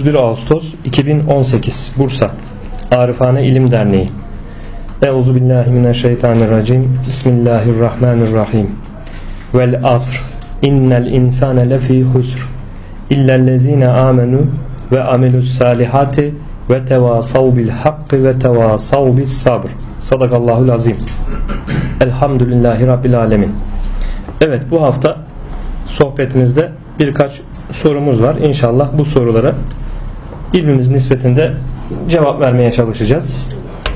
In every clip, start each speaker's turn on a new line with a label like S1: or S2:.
S1: 31 Ağustos 2018 Bursa. Arifane İlim Derneği. Euzu billahi mineşşeytanirracim. Bismillahirrahmanirrahim. Vel asr. İnnel insane lefi husr. İllellezine amenu ve amilus salihati ve tevasav bil hakkı ve tevasav bis sabr. Sadakallahul azim. Elhamdülillahi Rabbil alemin. Evet bu hafta sohbetimizde birkaç sorumuz var. İnşallah bu sorulara ilmimiz nispetinde cevap vermeye çalışacağız.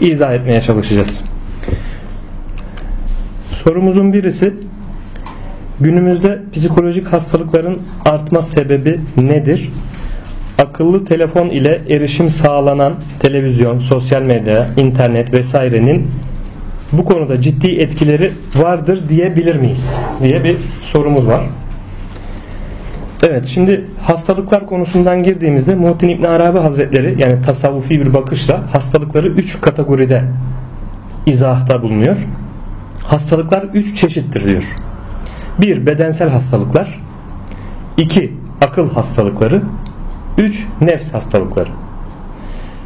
S1: İzah etmeye çalışacağız. Sorumuzun birisi günümüzde psikolojik hastalıkların artma sebebi nedir? Akıllı telefon ile erişim sağlanan televizyon, sosyal medya, internet vesairenin bu konuda ciddi etkileri vardır diyebilir miyiz? diye bir sorumuz var. Evet şimdi hastalıklar konusundan girdiğimizde Muhittin İbn Arabi Hazretleri yani tasavvufi bir bakışla hastalıkları 3 kategoride izahta bulunuyor. Hastalıklar 3 çeşittir diyor. 1. Bedensel hastalıklar 2. Akıl hastalıkları 3. Nefs hastalıkları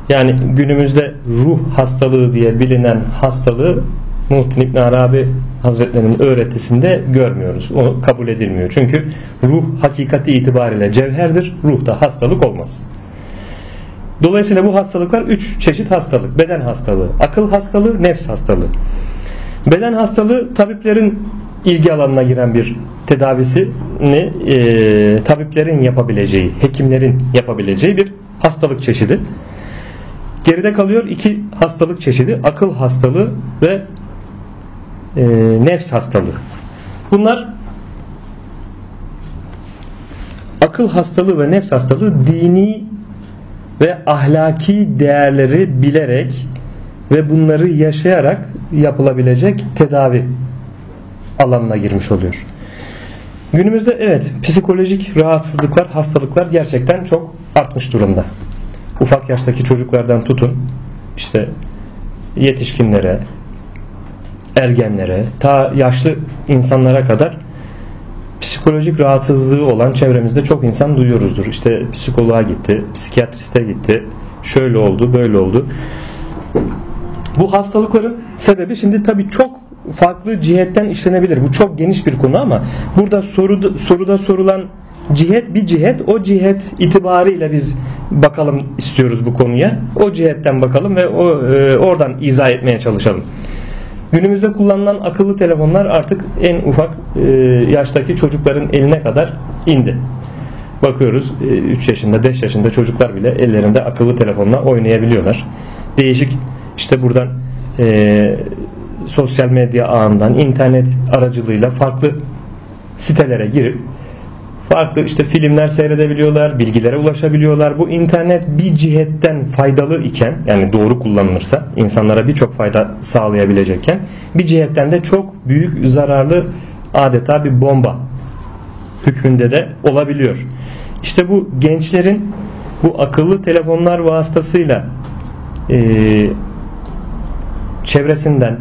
S1: yani günümüzde ruh hastalığı diye bilinen hastalığı Muhittin İbn Arabi Hazretlerinin öğretisinde görmüyoruz. O kabul edilmiyor. Çünkü ruh hakikati itibariyle cevherdir. Ruhta hastalık olmaz. Dolayısıyla bu hastalıklar üç çeşit hastalık. Beden hastalığı, akıl hastalığı, nefs hastalığı. Beden hastalığı tabiplerin ilgi alanına giren bir tedavisini e, tabiplerin yapabileceği, hekimlerin yapabileceği bir hastalık çeşidi. Geride kalıyor iki hastalık çeşidi. Akıl hastalığı ve e, nefs hastalığı. Bunlar akıl hastalığı ve nefs hastalığı dini ve ahlaki değerleri bilerek ve bunları yaşayarak yapılabilecek tedavi alanına girmiş oluyor. Günümüzde evet psikolojik rahatsızlıklar, hastalıklar gerçekten çok artmış durumda. Ufak yaştaki çocuklardan tutun işte yetişkinlere, ergenlere, ta yaşlı insanlara kadar psikolojik rahatsızlığı olan çevremizde çok insan duyuyoruzdur. İşte psikoloğa gitti, psikiyatriste gitti, şöyle oldu, böyle oldu. Bu hastalıkların sebebi şimdi tabii çok farklı cihetten işlenebilir. Bu çok geniş bir konu ama burada soruda, soruda sorulan cihet bir cihet. O cihet itibariyle biz bakalım istiyoruz bu konuya. O cihetten bakalım ve o e, oradan izah etmeye çalışalım. Günümüzde kullanılan akıllı telefonlar artık en ufak e, yaştaki çocukların eline kadar indi. Bakıyoruz 3 e, yaşında 5 yaşında çocuklar bile ellerinde akıllı telefonla oynayabiliyorlar. Değişik işte buradan e, sosyal medya ağından internet aracılığıyla farklı sitelere girip farklı işte filmler seyredebiliyorlar, bilgilere ulaşabiliyorlar. Bu internet bir cihetten faydalı iken yani doğru kullanılırsa insanlara birçok fayda sağlayabilecekken bir cihetten de çok büyük zararlı adeta bir bomba hükmünde de olabiliyor. İşte bu gençlerin bu akıllı telefonlar vasıtasıyla e, çevresinden,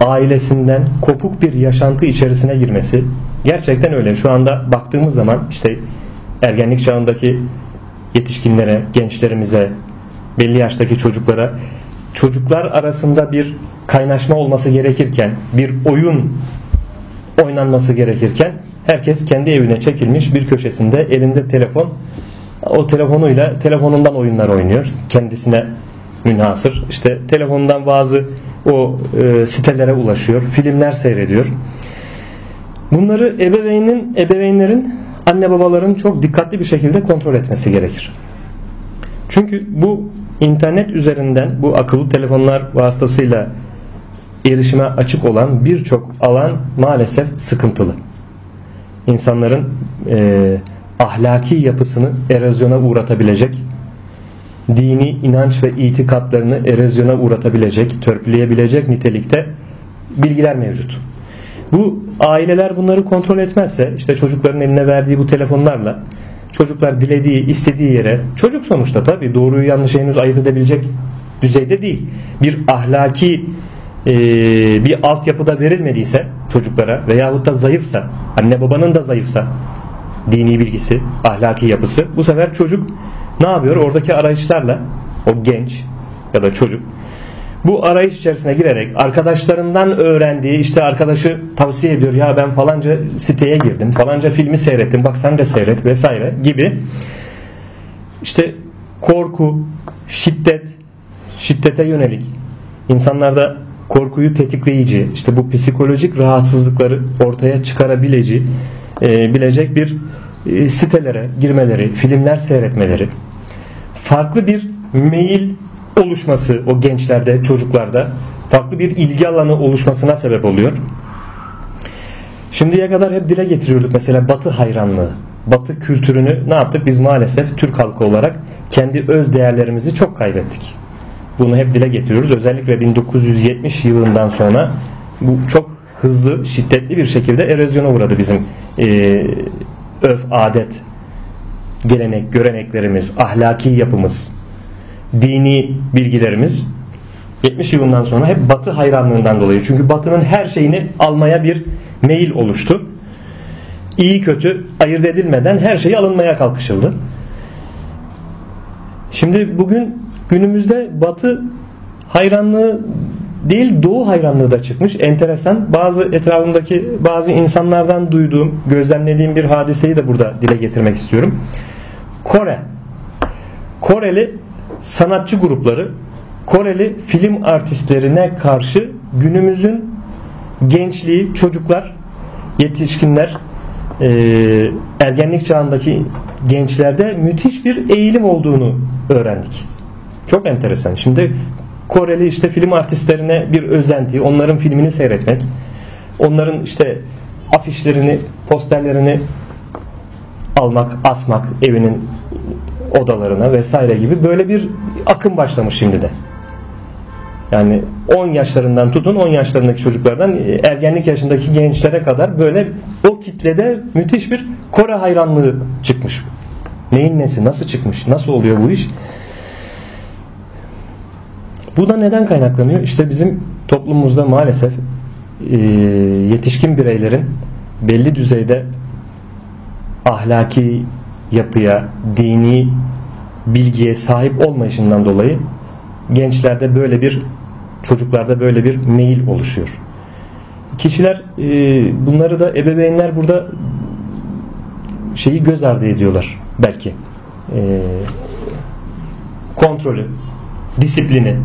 S1: ailesinden kopuk bir yaşantı içerisine girmesi gerçekten öyle. Şu anda baktığımız zaman işte ergenlik çağındaki yetişkinlere, gençlerimize, belli yaştaki çocuklara çocuklar arasında bir kaynaşma olması gerekirken, bir oyun oynanması gerekirken herkes kendi evine çekilmiş bir köşesinde elinde telefon o telefonuyla telefonundan oyunlar oynuyor. Kendisine münhasır. İşte telefondan bazı o e, sitelere ulaşıyor. Filmler seyrediyor. Bunları ebeveynin, ebeveynlerin, anne babaların çok dikkatli bir şekilde kontrol etmesi gerekir. Çünkü bu internet üzerinden bu akıllı telefonlar vasıtasıyla erişime açık olan birçok alan maalesef sıkıntılı. İnsanların e, ahlaki yapısını erozyona uğratabilecek, dini inanç ve itikatlarını erozyona uğratabilecek, törpüleyebilecek nitelikte bilgiler mevcut. Bu aileler bunları kontrol etmezse işte çocukların eline verdiği bu telefonlarla çocuklar dilediği, istediği yere çocuk sonuçta tabi doğruyu yanlışı henüz ayırt edebilecek düzeyde değil. Bir ahlaki e, bir altyapıda verilmediyse çocuklara veyahut da zayıfsa anne babanın da zayıfsa dini bilgisi, ahlaki yapısı bu sefer çocuk ne yapıyor? Oradaki arayışlarla o genç ya da çocuk bu arayış içerisine girerek arkadaşlarından öğrendiği işte arkadaşı tavsiye ediyor ya ben falanca siteye girdim falanca filmi seyrettim bak sen de seyret vesaire gibi. İşte korku, şiddet, şiddete yönelik. İnsanlarda korkuyu tetikleyici işte bu psikolojik rahatsızlıkları ortaya çıkarabileceği e, bilecek bir e, sitelere girmeleri, filmler seyretmeleri. Farklı bir meyil oluşması o gençlerde, çocuklarda farklı bir ilgi alanı oluşmasına sebep oluyor. Şimdiye kadar hep dile getiriyorduk mesela Batı hayranlığı. Batı kültürünü ne yaptık? Biz maalesef Türk halkı olarak kendi öz değerlerimizi çok kaybettik. Bunu hep dile getiriyoruz. Özellikle 1970 yılından sonra bu çok hızlı, şiddetli bir şekilde erozyona uğradı bizim e, öf, adet, gelenek, göreneklerimiz, ahlaki yapımız, dini bilgilerimiz 70 yılından sonra hep Batı hayranlığından dolayı. Çünkü Batı'nın her şeyini almaya bir meyil oluştu. İyi kötü ayırt edilmeden her şeyi alınmaya kalkışıldı. Şimdi bugün günümüzde Batı hayranlığı değil Doğu hayranlığı da çıkmış. Enteresan. Bazı etrafımdaki bazı insanlardan duyduğum, gözlemlediğim bir hadiseyi de burada dile getirmek istiyorum. Kore. Koreli sanatçı grupları Koreli film artistlerine karşı günümüzün gençliği, çocuklar, yetişkinler, e, ergenlik çağındaki gençlerde müthiş bir eğilim olduğunu öğrendik. Çok enteresan. Şimdi Koreli işte film artistlerine bir özenti, onların filmini seyretmek, onların işte afişlerini, posterlerini almak, asmak evinin odalarına vesaire gibi böyle bir akım başlamış şimdi de. Yani 10 yaşlarından tutun 10 yaşlarındaki çocuklardan ergenlik yaşındaki gençlere kadar böyle o kitlede müthiş bir Kore hayranlığı çıkmış. Neyin nesi? Nasıl çıkmış? Nasıl oluyor bu iş? Bu da neden kaynaklanıyor? İşte bizim toplumumuzda maalesef e, yetişkin bireylerin belli düzeyde ahlaki yapıya, dini bilgiye sahip olmayışından dolayı gençlerde böyle bir çocuklarda böyle bir meyil oluşuyor. Kişiler e, bunları da ebeveynler burada şeyi göz ardı ediyorlar belki. E, kontrolü, disiplini.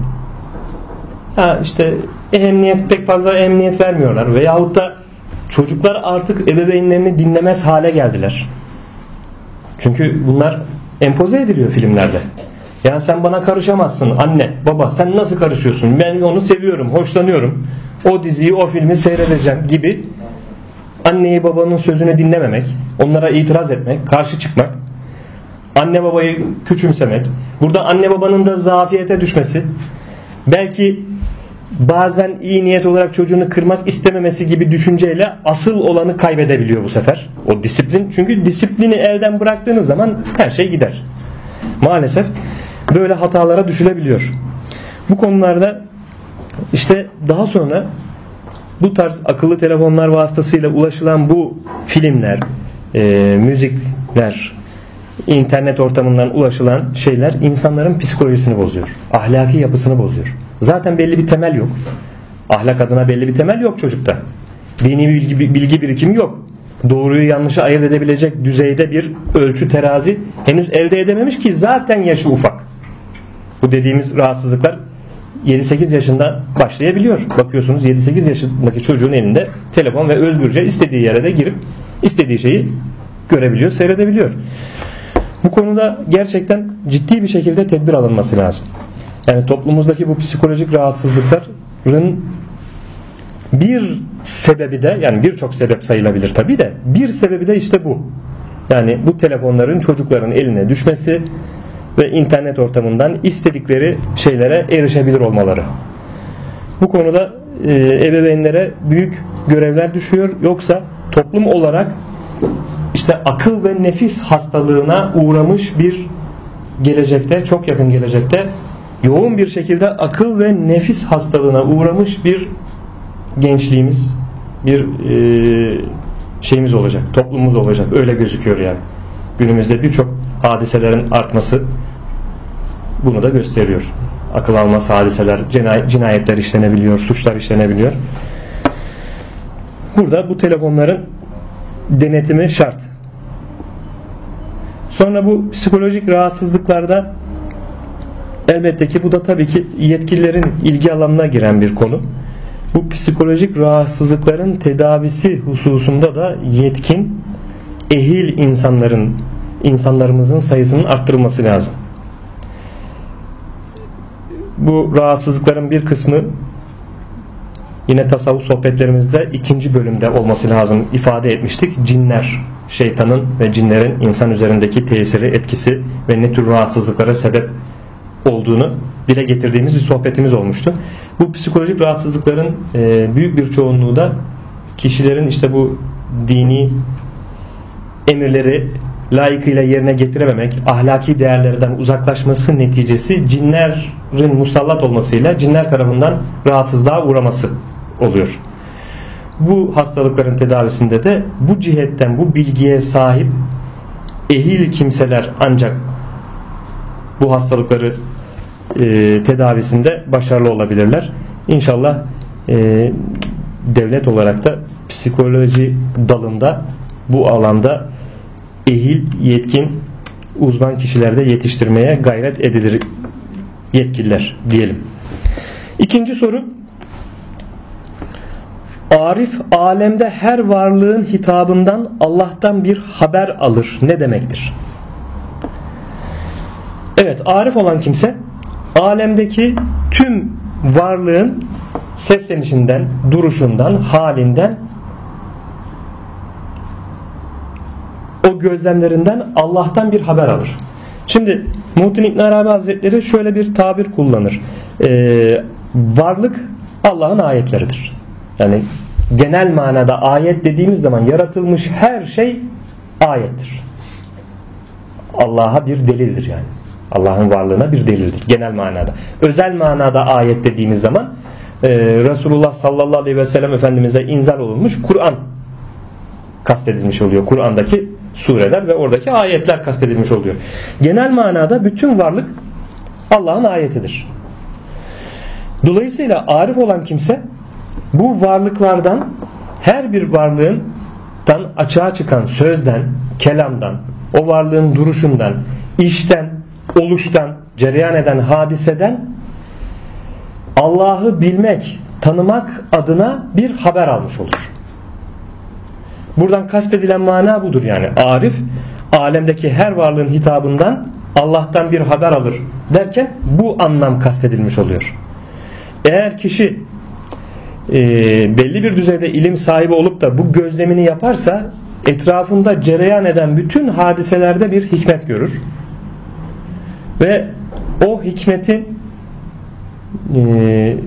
S1: Ha işte emniyet pek fazla emniyet vermiyorlar veyahut da çocuklar artık ebeveynlerini dinlemez hale geldiler. Çünkü bunlar empoze ediliyor filmlerde. Ya sen bana karışamazsın anne baba sen nasıl karışıyorsun ben onu seviyorum hoşlanıyorum o diziyi o filmi seyredeceğim gibi anneyi babanın sözünü dinlememek onlara itiraz etmek karşı çıkmak anne babayı küçümsemek burada anne babanın da zafiyete düşmesi belki bazen iyi niyet olarak çocuğunu kırmak istememesi gibi düşünceyle asıl olanı kaybedebiliyor bu sefer. O disiplin. Çünkü disiplini elden bıraktığınız zaman her şey gider. Maalesef böyle hatalara düşülebiliyor. Bu konularda işte daha sonra bu tarz akıllı telefonlar vasıtasıyla ulaşılan bu filmler, e, müzikler, internet ortamından ulaşılan şeyler insanların psikolojisini bozuyor. Ahlaki yapısını bozuyor. Zaten belli bir temel yok. Ahlak adına belli bir temel yok çocukta. Dini bilgi, bilgi birikimi yok. Doğruyu yanlışı ayırt edebilecek düzeyde bir ölçü terazi henüz elde edememiş ki zaten yaşı ufak. Bu dediğimiz rahatsızlıklar 7-8 yaşında başlayabiliyor. Bakıyorsunuz 7-8 yaşındaki çocuğun elinde telefon ve özgürce istediği yere de girip istediği şeyi görebiliyor, seyredebiliyor. Bu konuda gerçekten ciddi bir şekilde tedbir alınması lazım. Yani toplumumuzdaki bu psikolojik rahatsızlıkların bir sebebi de yani birçok sebep sayılabilir tabi de bir sebebi de işte bu. Yani bu telefonların çocukların eline düşmesi ve internet ortamından istedikleri şeylere erişebilir olmaları. Bu konuda e, ebeveynlere büyük görevler düşüyor. Yoksa toplum olarak işte akıl ve nefis hastalığına uğramış bir gelecekte, çok yakın gelecekte yoğun bir şekilde akıl ve nefis hastalığına uğramış bir gençliğimiz, bir e, şeyimiz olacak, toplumumuz olacak. Öyle gözüküyor yani. Günümüzde birçok hadiselerin artması bunu da gösteriyor. Akıl almaz hadiseler, cinayetler işlenebiliyor, suçlar işlenebiliyor. Burada bu telefonların denetimi şart. Sonra bu psikolojik rahatsızlıklarda elbette ki bu da tabii ki yetkililerin ilgi alanına giren bir konu. Bu psikolojik rahatsızlıkların tedavisi hususunda da yetkin, ehil insanların insanlarımızın sayısının arttırılması lazım. Bu rahatsızlıkların bir kısmı yine tasavvuf sohbetlerimizde ikinci bölümde olması lazım ifade etmiştik. Cinler, şeytanın ve cinlerin insan üzerindeki tesiri, etkisi ve ne tür rahatsızlıklara sebep olduğunu dile getirdiğimiz bir sohbetimiz olmuştu. Bu psikolojik rahatsızlıkların e, büyük bir çoğunluğu da kişilerin işte bu dini emirleri layıkıyla yerine getirememek, ahlaki değerlerden uzaklaşması neticesi cinlerin musallat olmasıyla cinler tarafından rahatsızlığa uğraması oluyor. Bu hastalıkların tedavisinde de bu cihetten bu bilgiye sahip ehil kimseler ancak bu hastalıkları e, tedavisinde başarılı olabilirler. İnşallah e, devlet olarak da psikoloji dalında bu alanda ehil, yetkin, uzman kişilerde yetiştirmeye gayret edilir yetkililer diyelim. İkinci soru Arif alemde her varlığın hitabından Allah'tan bir haber alır. Ne demektir? Evet arif olan kimse alemdeki tüm varlığın seslenişinden, duruşundan, halinden o gözlemlerinden Allah'tan bir haber alır. Şimdi Muhittin İbn Arabi Hazretleri şöyle bir tabir kullanır. Ee, varlık Allah'ın ayetleridir. Yani genel manada ayet dediğimiz zaman yaratılmış her şey ayettir. Allah'a bir delildir yani. Allah'ın varlığına bir delildir genel manada. Özel manada ayet dediğimiz zaman e, Resulullah sallallahu aleyhi ve sellem Efendimiz'e inzal olunmuş Kur'an kastedilmiş oluyor. Kur'an'daki sureler ve oradaki ayetler kastedilmiş oluyor. Genel manada bütün varlık Allah'ın ayetidir. Dolayısıyla arif olan kimse bu varlıklardan her bir varlığından açığa çıkan sözden, kelamdan, o varlığın duruşundan, işten, oluştan, cereyan eden hadiseden Allah'ı bilmek, tanımak adına bir haber almış olur. Buradan kastedilen mana budur yani. Arif alemdeki her varlığın hitabından Allah'tan bir haber alır derken bu anlam kastedilmiş oluyor. Eğer kişi e, belli bir düzeyde ilim sahibi olup da bu gözlemini yaparsa etrafında cereyan eden bütün hadiselerde bir hikmet görür. Ve o hikmetin e,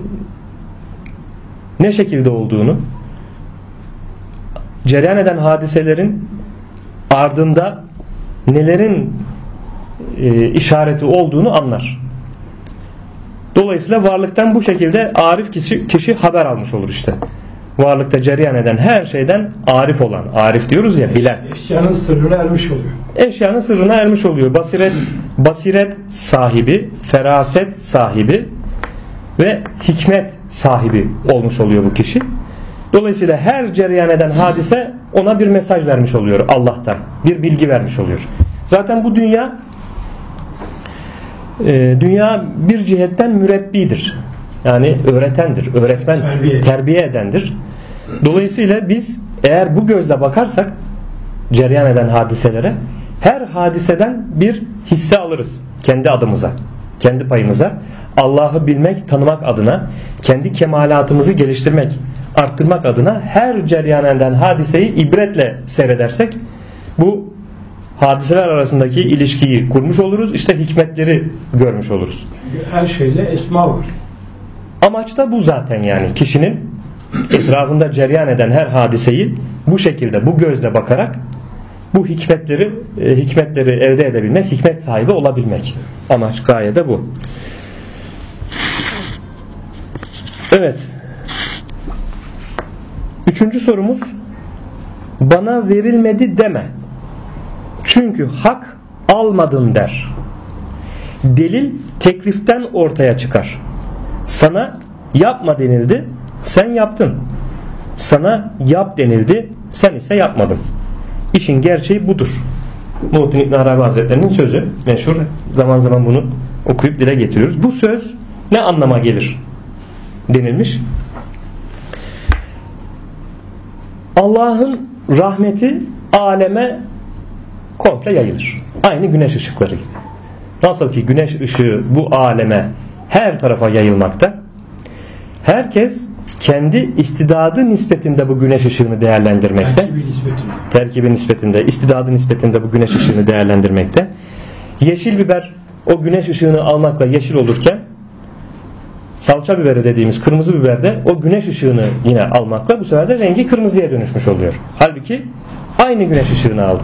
S1: ne şekilde olduğunu cereyan eden hadiselerin ardında nelerin e, işareti olduğunu anlar. Dolayısıyla varlıktan bu şekilde arif kişi, kişi haber almış olur işte. Varlıkta cereyan eden her şeyden arif olan, arif diyoruz ya bilen.
S2: Eşyanın sırrına ermiş oluyor.
S1: Eşyanın sırrına ermiş oluyor. Basiret, basiret sahibi, feraset sahibi ve hikmet sahibi olmuş oluyor bu kişi. Dolayısıyla her cereyan eden hadise ona bir mesaj vermiş oluyor Allah'tan. Bir bilgi vermiş oluyor. Zaten bu dünya e, dünya bir cihetten mürebbidir. Yani öğretendir, öğretmen, terbiye. terbiye edendir. Dolayısıyla biz eğer bu gözle bakarsak cereyan eden hadiselere her hadiseden bir hisse alırız kendi adımıza, kendi payımıza. Allah'ı bilmek, tanımak adına, kendi kemalatımızı geliştirmek, arttırmak adına her cereyan eden hadiseyi ibretle seyredersek bu hadiseler arasındaki ilişkiyi kurmuş oluruz. İşte hikmetleri görmüş oluruz.
S2: Her şeyde esma var.
S1: Amaç da bu zaten yani kişinin etrafında cereyan eden her hadiseyi bu şekilde bu gözle bakarak bu hikmetleri e, hikmetleri elde edebilmek, hikmet sahibi olabilmek. Amaç gaye de bu. Evet. Üçüncü sorumuz bana verilmedi deme. Çünkü hak almadın der. Delil tekliften ortaya çıkar. Sana yapma denildi, sen yaptın. Sana yap denildi, sen ise yapmadın. İşin gerçeği budur. Muhittin İbn Arabi Hazretleri'nin sözü meşhur. Zaman zaman bunu okuyup dile getiriyoruz. Bu söz ne anlama gelir denilmiş. Allah'ın rahmeti aleme komple yayılır. Aynı güneş ışıkları gibi. Nasıl ki güneş ışığı bu aleme her tarafa yayılmakta. Herkes kendi istidadı nispetinde bu güneş ışığını değerlendirmekte.
S2: Belki bir nispetine.
S1: Terkibi nispetinde, istidadı nispetinde bu güneş ışığını değerlendirmekte. Yeşil biber o güneş ışığını almakla yeşil olurken salça biberi dediğimiz kırmızı biber de o güneş ışığını yine almakla bu sefer de rengi kırmızıya dönüşmüş oluyor. Halbuki aynı güneş ışığını aldı.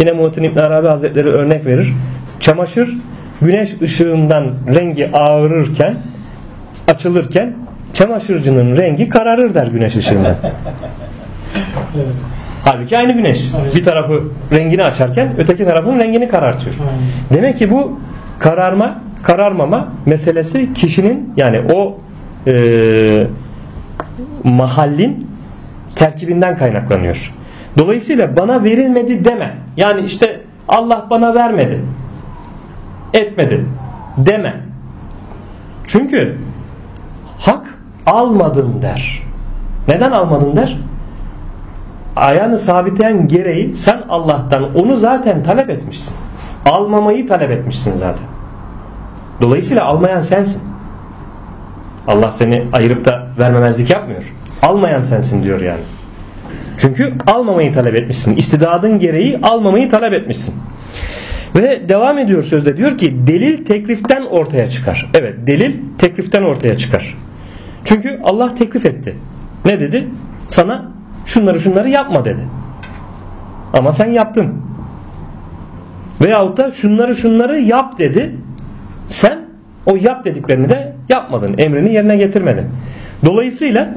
S1: Yine Muhittin İbn Arabi Hazretleri örnek verir. Çamaşır güneş ışığından rengi ağırırken açılırken çamaşırcının rengi kararır der güneş ışığından.
S2: Evet.
S1: Halbuki aynı güneş.
S2: Evet.
S1: Bir tarafı rengini açarken öteki tarafın rengini karartıyor.
S2: Aynen.
S1: Demek ki bu kararma, kararmama meselesi kişinin yani o e, mahallin terkibinden kaynaklanıyor. Dolayısıyla bana verilmedi deme. Yani işte Allah bana vermedi. Etmedi. Deme. Çünkü hak almadın der. Neden almadın der? ayağını sabitleyen gereği sen Allah'tan onu zaten talep etmişsin. Almamayı talep etmişsin zaten. Dolayısıyla almayan sensin. Allah seni ayırıp da vermemezlik yapmıyor. Almayan sensin diyor yani. Çünkü almamayı talep etmişsin. İstidadın gereği almamayı talep etmişsin. Ve devam ediyor sözde diyor ki delil tekliften ortaya çıkar. Evet delil tekliften ortaya çıkar. Çünkü Allah teklif etti. Ne dedi? Sana şunları şunları yapma dedi. Ama sen yaptın. Veyahut da şunları şunları yap dedi. Sen o yap dediklerini de yapmadın. Emrini yerine getirmedin. Dolayısıyla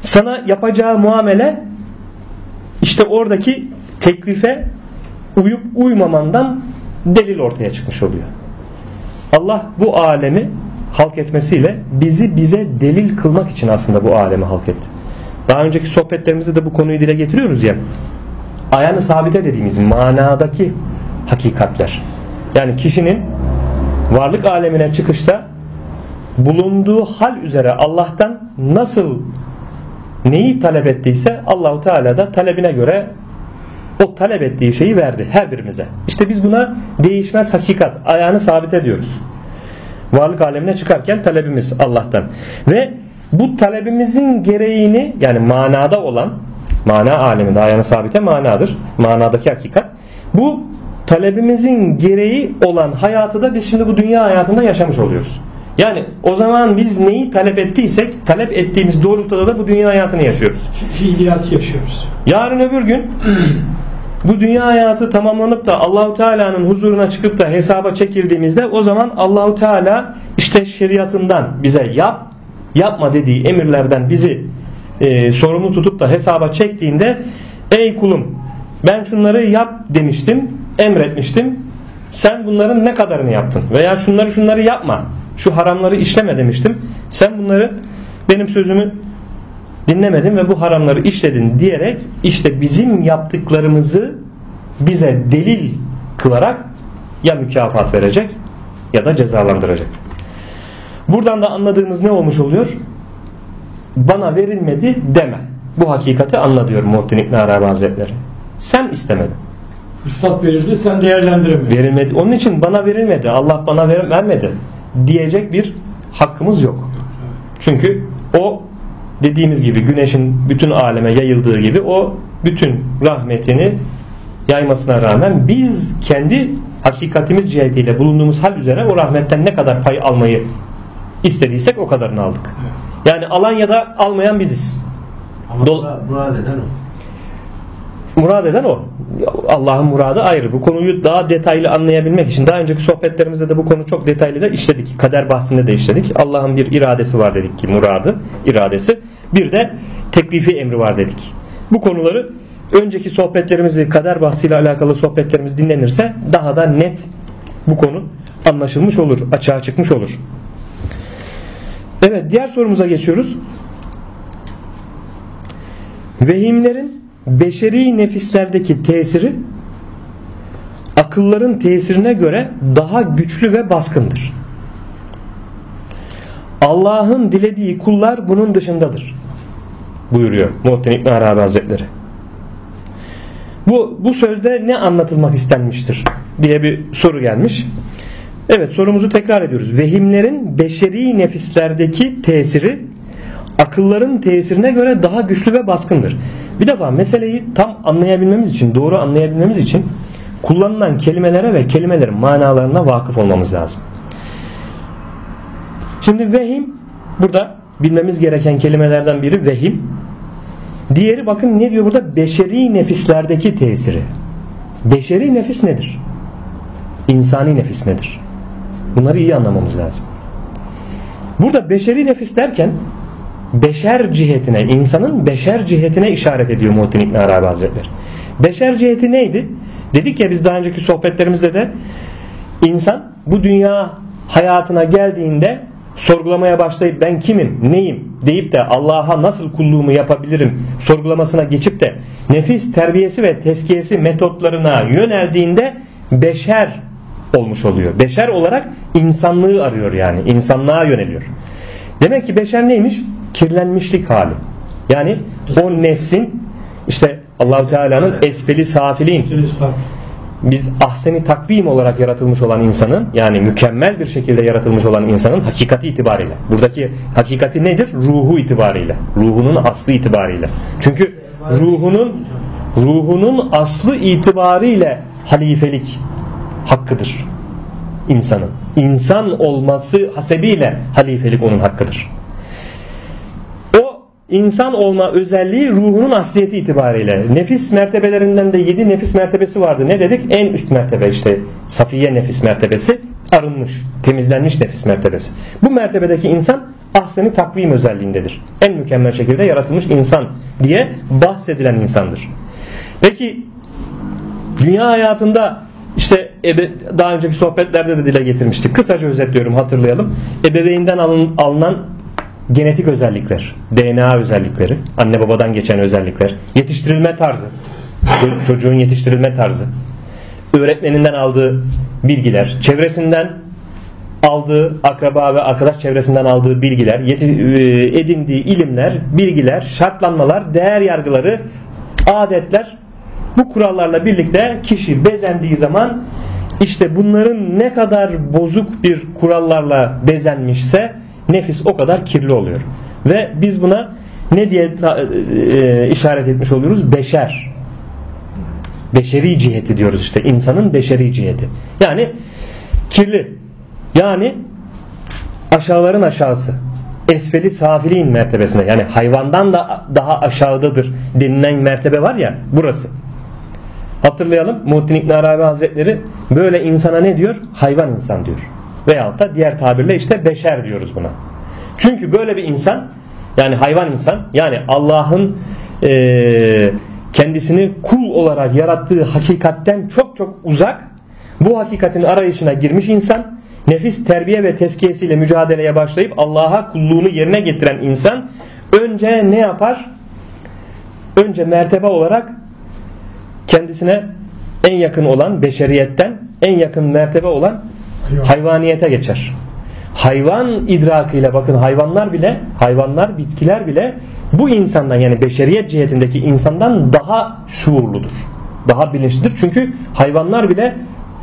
S1: sana yapacağı muamele işte oradaki teklife uyup uymamandan delil ortaya çıkmış oluyor. Allah bu alemi halk etmesiyle bizi bize delil kılmak için aslında bu alemi halk etti. Daha önceki sohbetlerimizde de bu konuyu dile getiriyoruz ya. Ayağını sabite dediğimiz manadaki hakikatler. Yani kişinin varlık alemine çıkışta bulunduğu hal üzere Allah'tan nasıl neyi talep ettiyse Allahu Teala da talebine göre o talep ettiği şeyi verdi her birimize. İşte biz buna değişmez hakikat, ayağını sabit ediyoruz. Varlık alemine çıkarken talebimiz Allah'tan. Ve bu talebimizin gereğini yani manada olan mana aleminde ayağını sabite manadır. Manadaki hakikat. Bu talebimizin gereği olan hayatı da biz şimdi bu dünya hayatında yaşamış oluyoruz. Yani o zaman biz neyi talep ettiysek talep ettiğimiz doğrultuda da bu dünya hayatını yaşıyoruz.
S2: Fiiliyat yaşıyoruz.
S1: Yarın öbür gün bu dünya hayatı tamamlanıp da Allahu Teala'nın huzuruna çıkıp da hesaba çekildiğimizde o zaman Allahu Teala işte şeriatından bize yap yapma dediği emirlerden bizi e, sorumlu tutup da hesaba çektiğinde ey kulum ben şunları yap demiştim emretmiştim. Sen bunların ne kadarını yaptın? veya şunları şunları yapma şu haramları işleme demiştim. Sen bunları benim sözümü dinlemedin ve bu haramları işledin diyerek işte bizim yaptıklarımızı bize delil kılarak ya mükafat verecek ya da cezalandıracak. Buradan da anladığımız ne olmuş oluyor? Bana verilmedi deme. Bu hakikati anla diyor Muhittin İbn Arabi Hazretleri. Sen istemedin.
S2: Fırsat verildi sen değerlendiremiyorsun.
S1: Verilmedi. Onun için bana verilmedi. Allah bana ver- vermedi diyecek bir hakkımız yok. Çünkü o dediğimiz gibi güneşin bütün aleme yayıldığı gibi o bütün rahmetini yaymasına rağmen biz kendi hakikatimiz cihetiyle bulunduğumuz hal üzere o rahmetten ne kadar pay almayı istediysek o kadarını aldık. Yani alan ya da almayan biziz.
S3: Ama
S1: Dol-
S3: bu eden o.
S1: Murad eden o. Allah'ın muradı ayrı. Bu konuyu daha detaylı anlayabilmek için daha önceki sohbetlerimizde de bu konu çok detaylı da işledik. Kader bahsinde de işledik. Allah'ın bir iradesi var dedik ki muradı, iradesi. Bir de teklifi emri var dedik. Bu konuları önceki sohbetlerimizi kader bahsiyle alakalı sohbetlerimiz dinlenirse daha da net bu konu anlaşılmış olur, açığa çıkmış olur. Evet diğer sorumuza geçiyoruz. Vehimlerin beşeri nefislerdeki tesiri akılların tesirine göre daha güçlü ve baskındır. Allah'ın dilediği kullar bunun dışındadır. Buyuruyor Muhittin İbn Arabi Hazretleri. Bu, bu sözde ne anlatılmak istenmiştir diye bir soru gelmiş. Evet sorumuzu tekrar ediyoruz. Vehimlerin beşeri nefislerdeki tesiri akılların tesirine göre daha güçlü ve baskındır. Bir defa meseleyi tam anlayabilmemiz için, doğru anlayabilmemiz için kullanılan kelimelere ve kelimelerin manalarına vakıf olmamız lazım. Şimdi vehim burada bilmemiz gereken kelimelerden biri vehim. Diğeri bakın ne diyor burada? Beşeri nefislerdeki tesiri. Beşeri nefis nedir? İnsani nefis nedir? Bunları iyi anlamamız lazım. Burada beşeri nefis derken beşer cihetine, insanın beşer cihetine işaret ediyor Muhittin İbn Arabi Hazretleri. Beşer ciheti neydi? Dedik ya biz daha önceki sohbetlerimizde de insan bu dünya hayatına geldiğinde sorgulamaya başlayıp ben kimim, neyim deyip de Allah'a nasıl kulluğumu yapabilirim sorgulamasına geçip de nefis terbiyesi ve teskiyesi metotlarına yöneldiğinde beşer olmuş oluyor. Beşer olarak insanlığı arıyor yani. insanlığa yöneliyor. Demek ki beşer neymiş? Kirlenmişlik hali. Yani o nefsin işte Allahu Teala'nın esfeli safilin biz ahseni takvim olarak yaratılmış olan insanın yani mükemmel bir şekilde yaratılmış olan insanın hakikati itibariyle. Buradaki hakikati nedir? Ruhu itibariyle. Ruhunun aslı itibariyle. Çünkü ruhunun ruhunun aslı itibariyle halifelik hakkıdır insanın. İnsan olması hasebiyle halifelik onun hakkıdır. O insan olma özelliği ruhunun asliyeti itibariyle. Nefis mertebelerinden de yedi nefis mertebesi vardı. Ne dedik? En üst mertebe işte safiye nefis mertebesi arınmış, temizlenmiş nefis mertebesi. Bu mertebedeki insan ahseni takvim özelliğindedir. En mükemmel şekilde yaratılmış insan diye bahsedilen insandır. Peki dünya hayatında işte ebe, daha önceki sohbetlerde de dile getirmiştik. Kısaca özetliyorum hatırlayalım. Ebeveynden alın, alınan genetik özellikler, DNA özellikleri, anne babadan geçen özellikler, yetiştirilme tarzı, çocuğun yetiştirilme tarzı, öğretmeninden aldığı bilgiler, çevresinden aldığı akraba ve arkadaş çevresinden aldığı bilgiler, e, edindiği ilimler, bilgiler, şartlanmalar, değer yargıları, adetler bu kurallarla birlikte kişi bezendiği zaman işte bunların ne kadar bozuk bir kurallarla bezenmişse nefis o kadar kirli oluyor. Ve biz buna ne diye e, işaret etmiş oluyoruz? Beşer. Beşeri ciheti diyoruz işte. insanın beşeri ciheti. Yani kirli. Yani aşağıların aşağısı. Esfeli safiliğin mertebesine. Yani hayvandan da daha aşağıdadır denilen mertebe var ya burası. Hatırlayalım Muhittin İbn Arabi Hazretleri böyle insana ne diyor? Hayvan insan diyor. Veyahut da diğer tabirle işte beşer diyoruz buna. Çünkü böyle bir insan yani hayvan insan yani Allah'ın e, kendisini kul olarak yarattığı hakikatten çok çok uzak bu hakikatin arayışına girmiş insan nefis terbiye ve teskiyesiyle mücadeleye başlayıp Allah'a kulluğunu yerine getiren insan önce ne yapar? Önce mertebe olarak kendisine en yakın olan beşeriyetten en yakın mertebe olan hayvaniyete geçer. Hayvan idrakıyla bakın hayvanlar bile hayvanlar bitkiler bile bu insandan yani beşeriyet cihetindeki insandan daha şuurludur. Daha bilinçlidir. Çünkü hayvanlar bile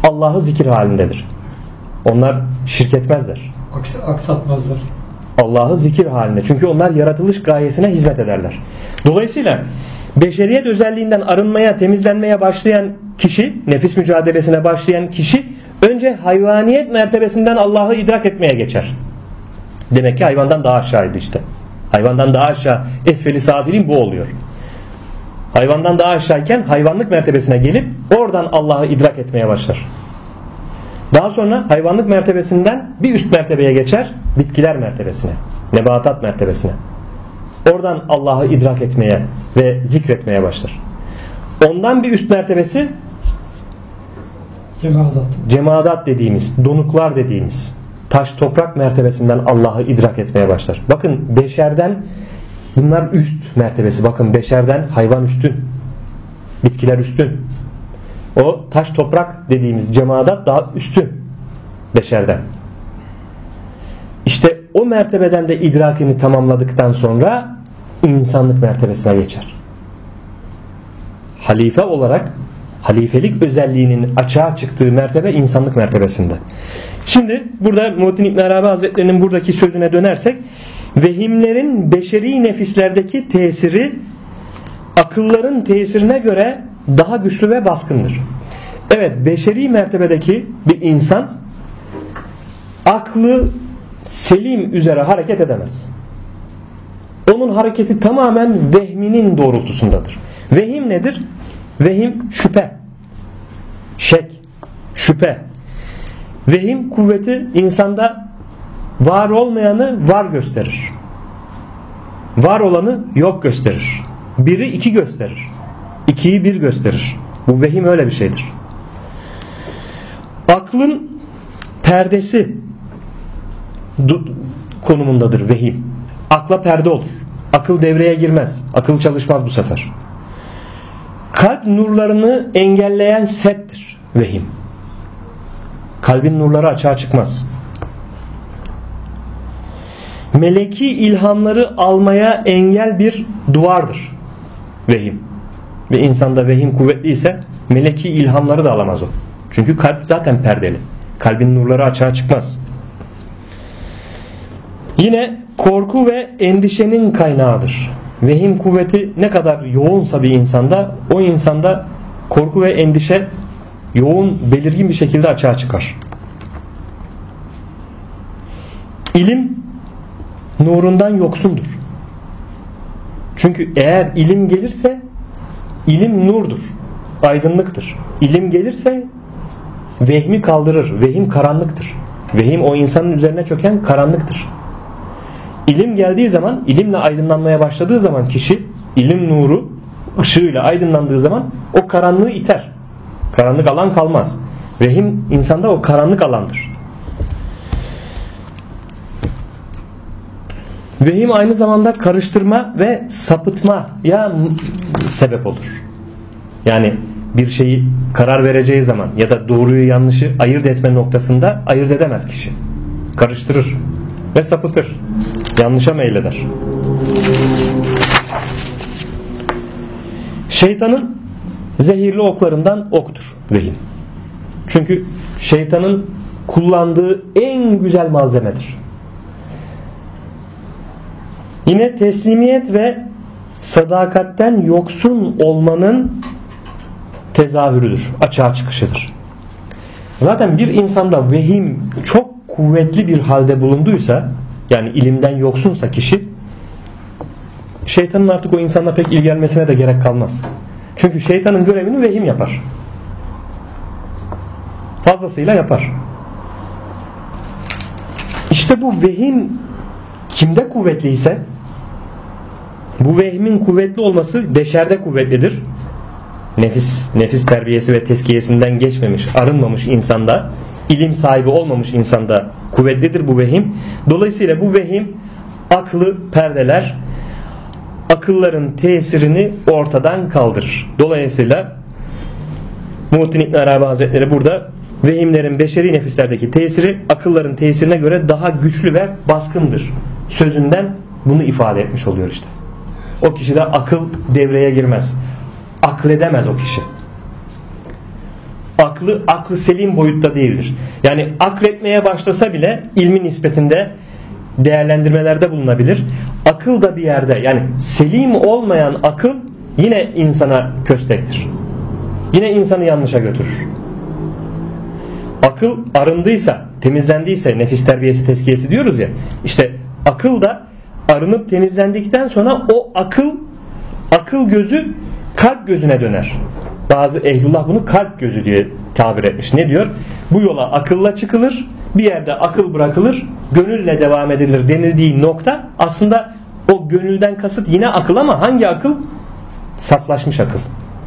S1: Allah'ı zikir halindedir. Onlar şirk etmezler.
S2: Aksatmazlar.
S1: Allah'ı zikir halinde. Çünkü onlar yaratılış gayesine hizmet ederler. Dolayısıyla beşeriyet özelliğinden arınmaya, temizlenmeye başlayan kişi, nefis mücadelesine başlayan kişi önce hayvaniyet mertebesinden Allah'ı idrak etmeye geçer. Demek ki hayvandan daha aşağıydı işte. Hayvandan daha aşağı esfeli safilin bu oluyor. Hayvandan daha aşağıyken hayvanlık mertebesine gelip oradan Allah'ı idrak etmeye başlar. Daha sonra hayvanlık mertebesinden bir üst mertebeye geçer bitkiler mertebesine, nebatat mertebesine. Oradan Allah'ı idrak etmeye ve zikretmeye başlar. Ondan bir üst mertebesi
S2: Cemaat.
S1: cemaat dediğimiz, donuklar dediğimiz taş toprak mertebesinden Allah'ı idrak etmeye başlar. Bakın beşerden bunlar üst mertebesi. Bakın beşerden hayvan üstün. Bitkiler üstün. O taş toprak dediğimiz cemaat daha üstün beşerden. İşte o mertebeden de idrakini tamamladıktan sonra insanlık mertebesine geçer. Halife olarak halifelik özelliğinin açığa çıktığı mertebe insanlık mertebesinde. Şimdi burada Muhittin İbn Arabi Hazretleri'nin buradaki sözüne dönersek vehimlerin beşeri nefislerdeki tesiri akılların tesirine göre daha güçlü ve baskındır. Evet beşeri mertebedeki bir insan aklı selim üzere hareket edemez. Onun hareketi tamamen vehminin doğrultusundadır. Vehim nedir? Vehim şüphe. Şek. Şüphe. Vehim kuvveti insanda var olmayanı var gösterir. Var olanı yok gösterir. Biri iki gösterir. İkiyi bir gösterir. Bu vehim öyle bir şeydir. Aklın perdesi konumundadır vehim. Akla perde olur. Akıl devreye girmez. Akıl çalışmaz bu sefer. Kalp nurlarını engelleyen settir vehim. Kalbin nurları açığa çıkmaz. Meleki ilhamları almaya engel bir duvardır vehim. Ve insanda vehim kuvvetli ise meleki ilhamları da alamaz o. Çünkü kalp zaten perdeli. Kalbin nurları açığa çıkmaz. Yine korku ve endişenin kaynağıdır. Vehim kuvveti ne kadar yoğunsa bir insanda o insanda korku ve endişe yoğun belirgin bir şekilde açığa çıkar. İlim nurundan yoksundur. Çünkü eğer ilim gelirse ilim nurdur, aydınlıktır. İlim gelirse vehmi kaldırır. Vehim karanlıktır. Vehim o insanın üzerine çöken karanlıktır. İlim geldiği zaman, ilimle aydınlanmaya başladığı zaman kişi ilim nuru ışığıyla aydınlandığı zaman o karanlığı iter. Karanlık alan kalmaz. Vehim insanda o karanlık alandır. Vehim aynı zamanda karıştırma ve sapıtmaya sebep olur. Yani bir şeyi karar vereceği zaman ya da doğruyu yanlışı ayırt etme noktasında ayırt edemez kişi. Karıştırır ve sapıtır. Yanlışa meyleder. Şeytanın zehirli oklarından oktur vehim. Çünkü şeytanın kullandığı en güzel malzemedir. Yine teslimiyet ve sadakatten yoksun olmanın tezahürüdür, açığa çıkışıdır. Zaten bir insanda vehim çok kuvvetli bir halde bulunduysa yani ilimden yoksunsa kişi şeytanın artık o insanla pek ilgilenmesine de gerek kalmaz. Çünkü şeytanın görevini vehim yapar. Fazlasıyla yapar. İşte bu vehim kimde kuvvetliyse bu vehmin kuvvetli olması beşerde kuvvetlidir. Nefis, nefis terbiyesi ve teskiyesinden geçmemiş, arınmamış insanda, ilim sahibi olmamış insanda kuvvetlidir bu vehim. Dolayısıyla bu vehim aklı perdeler, akılların tesirini ortadan kaldırır. Dolayısıyla Muhittin İbn Arabi Hazretleri burada vehimlerin beşeri nefislerdeki tesiri akılların tesirine göre daha güçlü ve baskındır. Sözünden bunu ifade etmiş oluyor işte. O kişide akıl devreye girmez. Akledemez o kişi. Aklı aklı selim boyutta değildir. Yani akletmeye başlasa bile ilmin nispetinde değerlendirmelerde bulunabilir. Akıl da bir yerde yani selim olmayan akıl yine insana köstektir. Yine insanı yanlışa götürür. Akıl arındıysa, temizlendiyse nefis terbiyesi tezkiyesi diyoruz ya. İşte akıl da arınıp temizlendikten sonra o akıl akıl gözü kalp gözüne döner. Bazı ehlullah bunu kalp gözü diye tabir etmiş. Ne diyor? Bu yola akılla çıkılır, bir yerde akıl bırakılır, gönülle devam edilir denildiği nokta aslında o gönülden kasıt yine akıl ama hangi akıl? Saflaşmış akıl.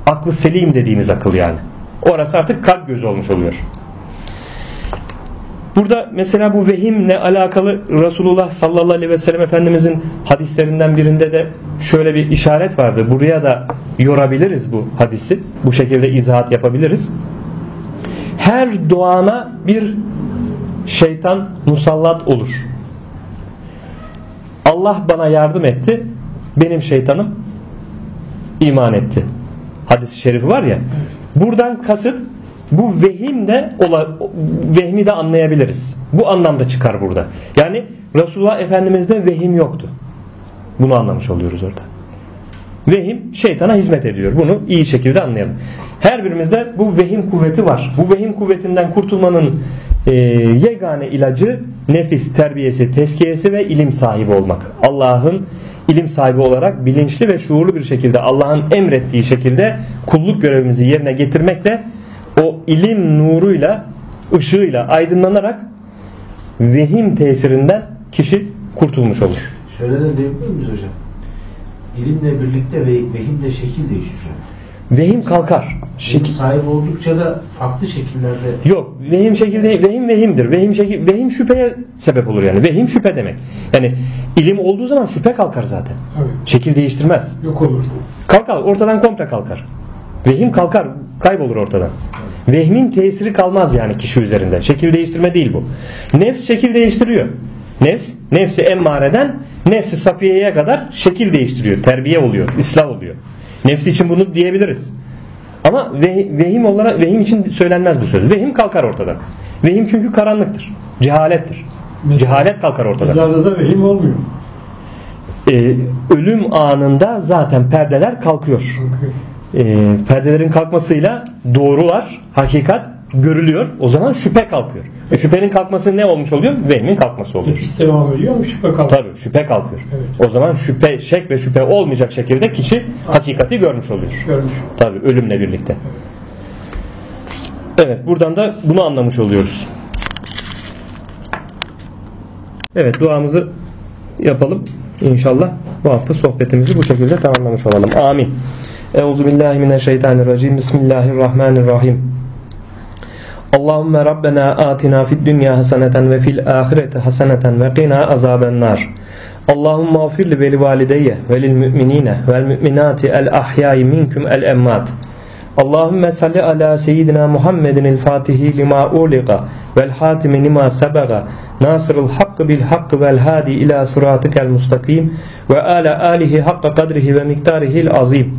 S1: Aklı selim dediğimiz akıl yani. Orası artık kalp gözü olmuş oluyor. Burada mesela bu vehimle alakalı Resulullah sallallahu aleyhi ve sellem Efendimizin hadislerinden birinde de şöyle bir işaret vardı. Buraya da yorabiliriz bu hadisi. Bu şekilde izahat yapabiliriz. Her doğana bir şeytan musallat olur. Allah bana yardım etti. Benim şeytanım iman etti. Hadis-i şerifi var ya. Buradan kasıt bu vehim de vehmi de anlayabiliriz. Bu anlamda çıkar burada. Yani Resulullah Efendimiz'de vehim yoktu. Bunu anlamış oluyoruz orada. Vehim şeytana hizmet ediyor. Bunu iyi şekilde anlayalım. Her birimizde bu vehim kuvveti var. Bu vehim kuvvetinden kurtulmanın e, yegane ilacı nefis terbiyesi, teskiyesi ve ilim sahibi olmak. Allah'ın ilim sahibi olarak bilinçli ve şuurlu bir şekilde Allah'ın emrettiği şekilde kulluk görevimizi yerine getirmekle o ilim nuruyla, ışığıyla aydınlanarak vehim tesirinden kişi kurtulmuş olur.
S3: Şöyle de diyebilir miyiz hocam? İlimle birlikte ve vehim de şekil değiştiriyor.
S1: Vehim kalkar.
S3: Şekil sahip oldukça da farklı şekillerde.
S1: Yok, vehim şekil değil, vehim vehimdir. Vehim şekil, vehim şüpheye sebep olur yani. Vehim şüphe demek. Yani ilim olduğu zaman şüphe kalkar zaten.
S2: Evet.
S1: Şekil değiştirmez.
S2: Yok olur.
S1: Kalkar, ortadan komple kalkar. Vehim kalkar, kaybolur ortadan. Vehmin tesiri kalmaz yani kişi üzerinde. Şekil değiştirme değil bu. Nefs şekil değiştiriyor. Nefs, nefsi emmareden nefsi safiyeye kadar şekil değiştiriyor. Terbiye oluyor, ıslah oluyor. Nefsi için bunu diyebiliriz. Ama vehim olarak vehim için söylenmez bu söz. Vehim kalkar ortadan. Vehim çünkü karanlıktır. Cehalettir. Cehalet kalkar ortadan.
S2: Mezarda da vehim olmuyor.
S1: Ee, ölüm anında zaten perdeler
S2: kalkıyor.
S1: E, perdelerin kalkmasıyla doğrular, hakikat görülüyor. O zaman şüphe kalkıyor. E, şüphenin kalkması ne olmuş oluyor? Vehmin kalkması oluyor.
S2: Nefis devam ediyor mu şüphe kalkıyor.
S1: Tabii şüphe kalkıyor.
S2: Evet.
S1: O zaman şüphe, şek ve şüphe olmayacak şekilde kişi hakikati görmüş oluyor.
S2: Görmüş.
S1: Tabii ölümle birlikte. Evet buradan da bunu anlamış oluyoruz. Evet duamızı yapalım. İnşallah bu hafta sohbetimizi bu şekilde tamamlamış olalım. Amin. Euzu billahi mineşşeytanirracim. Bismillahirrahmanirrahim. Allahümme Rabbena atina fid dünya haseneten ve fil ahireti haseneten ve qina azaben nar. Allahümme afir li veli valideyye ve lil müminine vel müminati el ahyai minkum el emmat. Allahümme salli ala seyyidina Muhammedin el fatihi lima uliqa vel hatimi lima sebaga nasırıl hakkı bil hakkı vel hadi ila sıratikel mustakim ve ala alihi hakka kadrihi ve miktarihil azim.